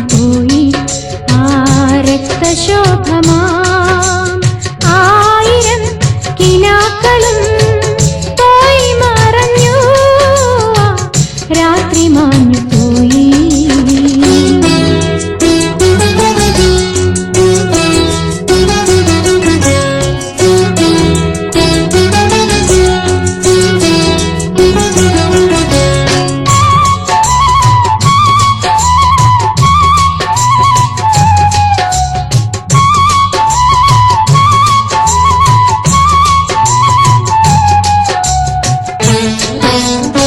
तोई आरक्तशोभमा Thank you.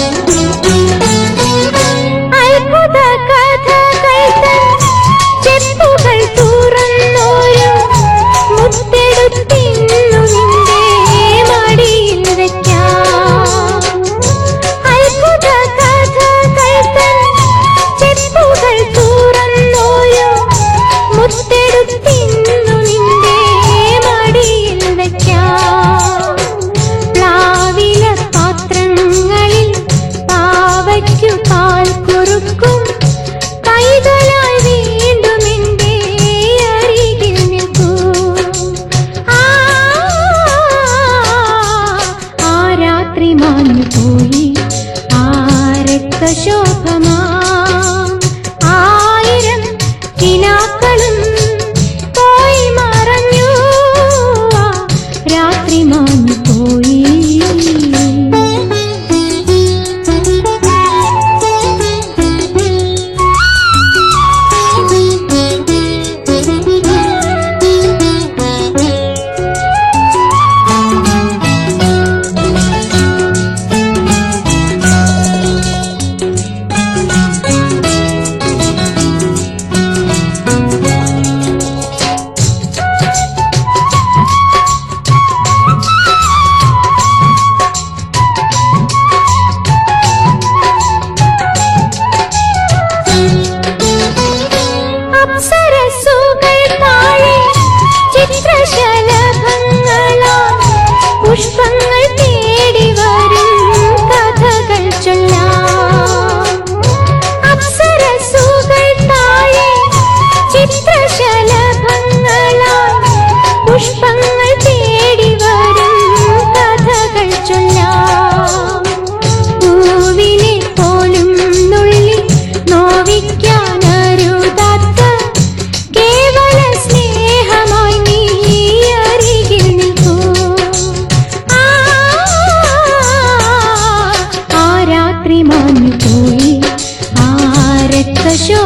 ूरि आर പുഷ്പങ്ങൾ തേടി വരും കഥകൾ ചൊല്ലാം പോലും നുള്ളി നോവിക്കാനരുതാത്ത കേവല സ്നേഹമായി നീ അരികിൽ നിൽക്കൂ ആ രാത്രി മാഞ്ഞു പോയി ആ രക്തശോ